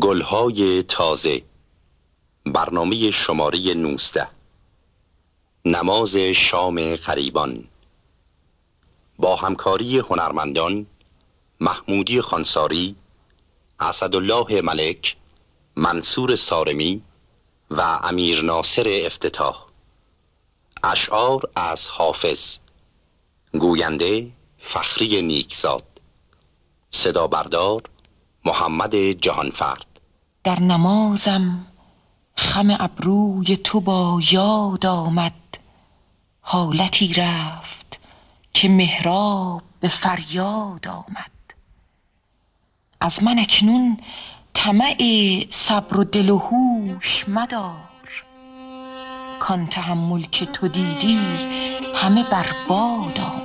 گلهای تازه. برنامه شماره 19 نماز شام غریبان. با همکاری هنرمندان محمودی خانساری اسدالله ملک منصور سارمی و امیر ناصر افتتاح. اشعار از حافظ. گوینده فخری نیکزاد. صدا بردار محمد جهانفرد در نمازم خم ابروی تو با یاد آمد. حالتی رفت که محراب به فریاد آمد. از من اکنون طمع صبر و دل و هوش مدار. کان تحمل که تو دیدی همه برباد آمد.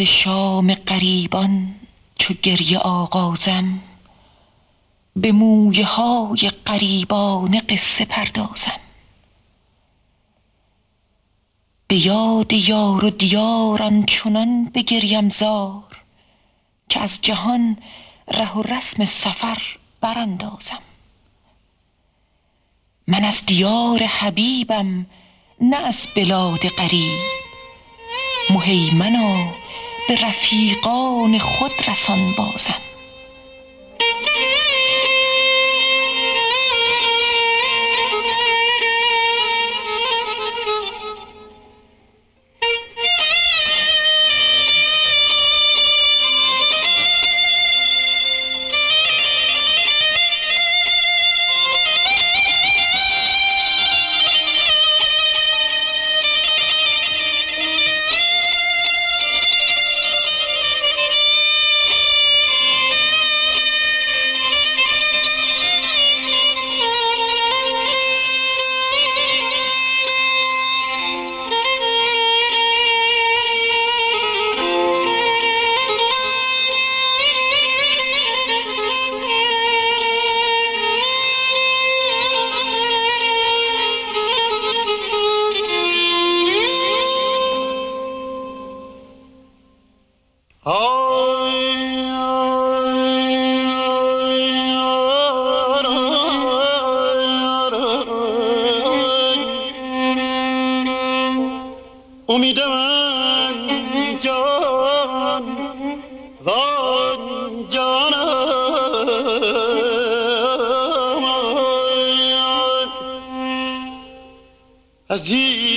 نماز شام قریبان چو گریه آغازم به مویه های قریبان قصه پردازم. به یاد یار و دیار چنان بگریم زار که از جهان ره و رسم سفر براندازم. من از دیار حبیبم نه از بلاد غریب. مهیمنا به رفیقان خود رسان بازم. عزیز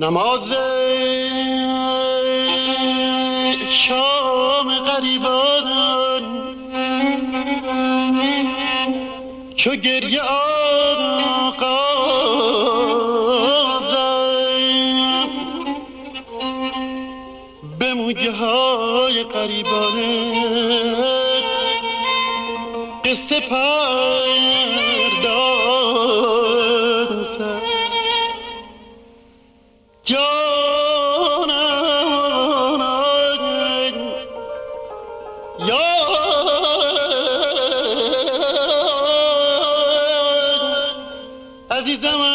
نماز شام غریبان چو گریه به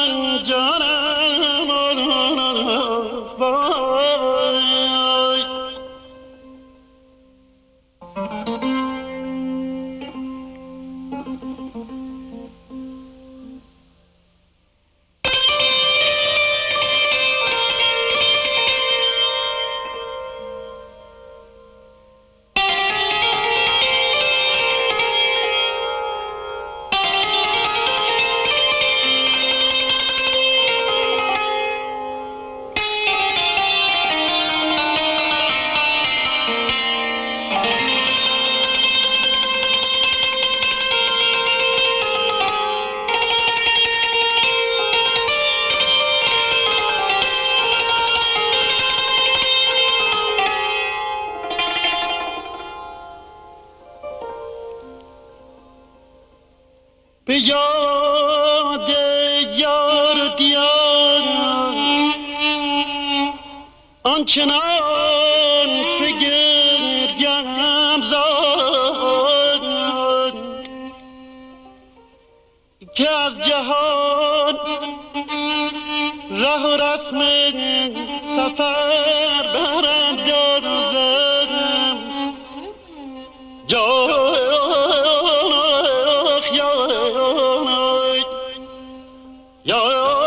آنچنان بگریم زاد. که از جهان ره و رسم سفر برم دارم جا نه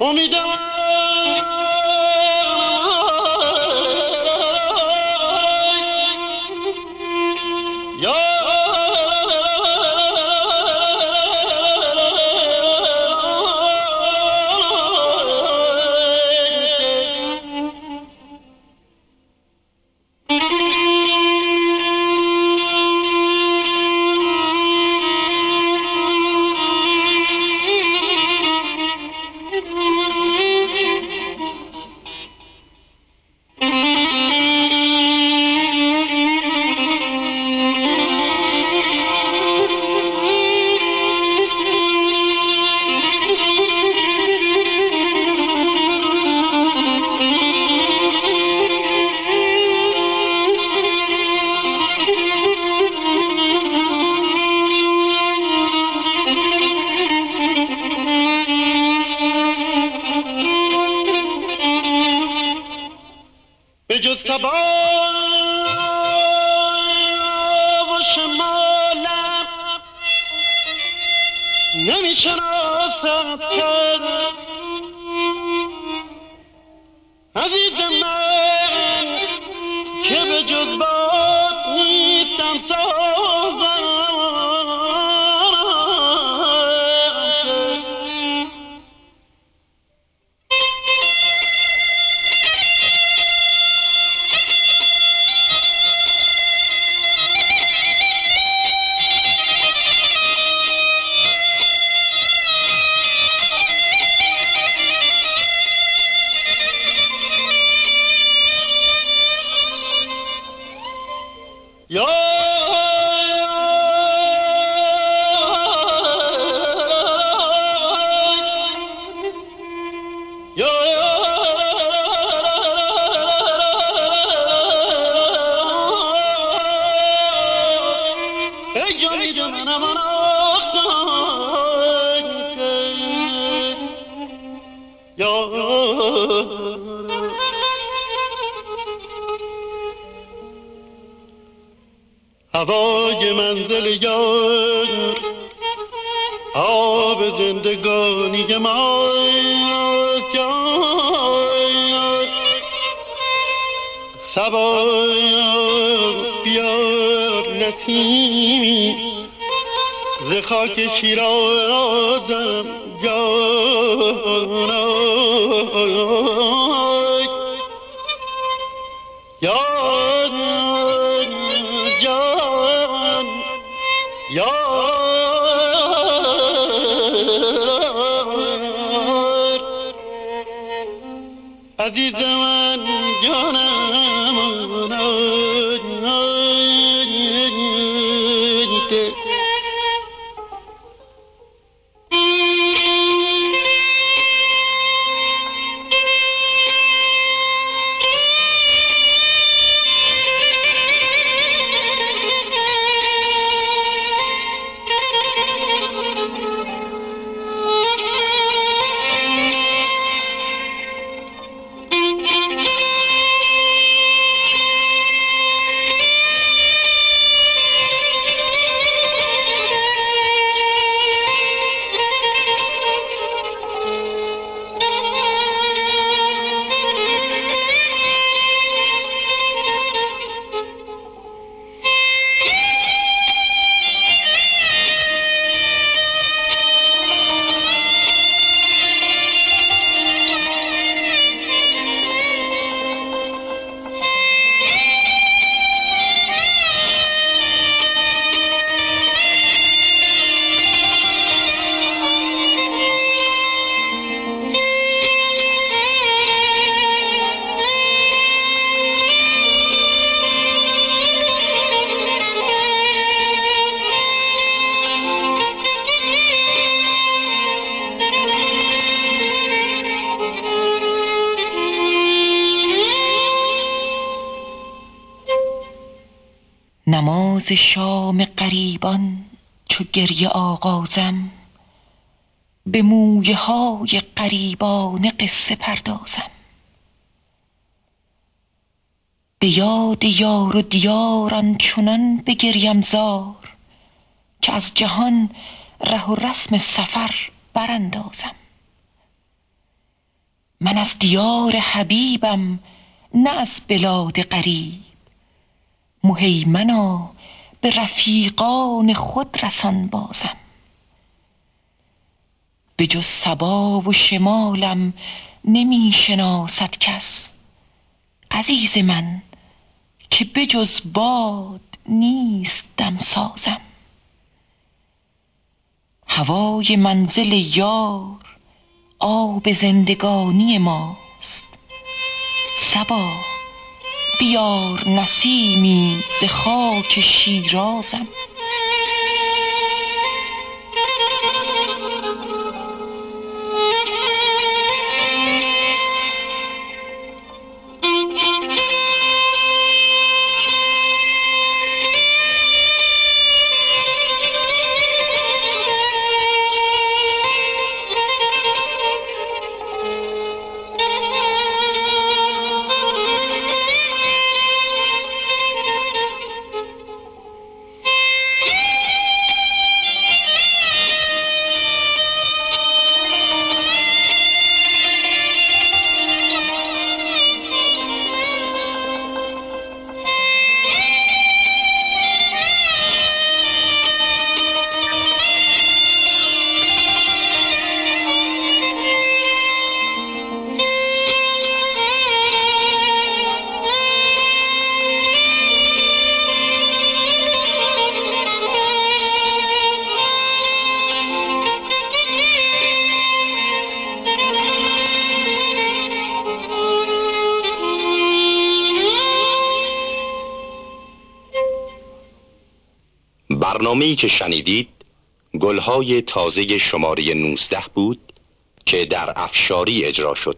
On me demande شباب و شمالم نمی‌شناسم هوای منزل یار آب زندگانی ما سبا بیار نسیمی ز خاک شیرازم یا عزیز من جانم آغازم به مویه های قریبانه قصه پردازم. به یاد یار و دیار آنچنان بگریم زار که از جهان ره و رسم سفر براندازم. من از دیار حبیبم نه از بلاد غریب. مهیمنا به رفیقان خود رسان بازم. به جز صبا و شمالم نمی شناسد کس. عزیز من که به جز باد نیست دمسازم هوای منزل یار آب زندگانی ماست. صبا بیار نسیمی ز خاک شیرازم. برنامه‌ای که شنیدید گلهای تازه شماره 19 بود که در افشاری اجرا شد.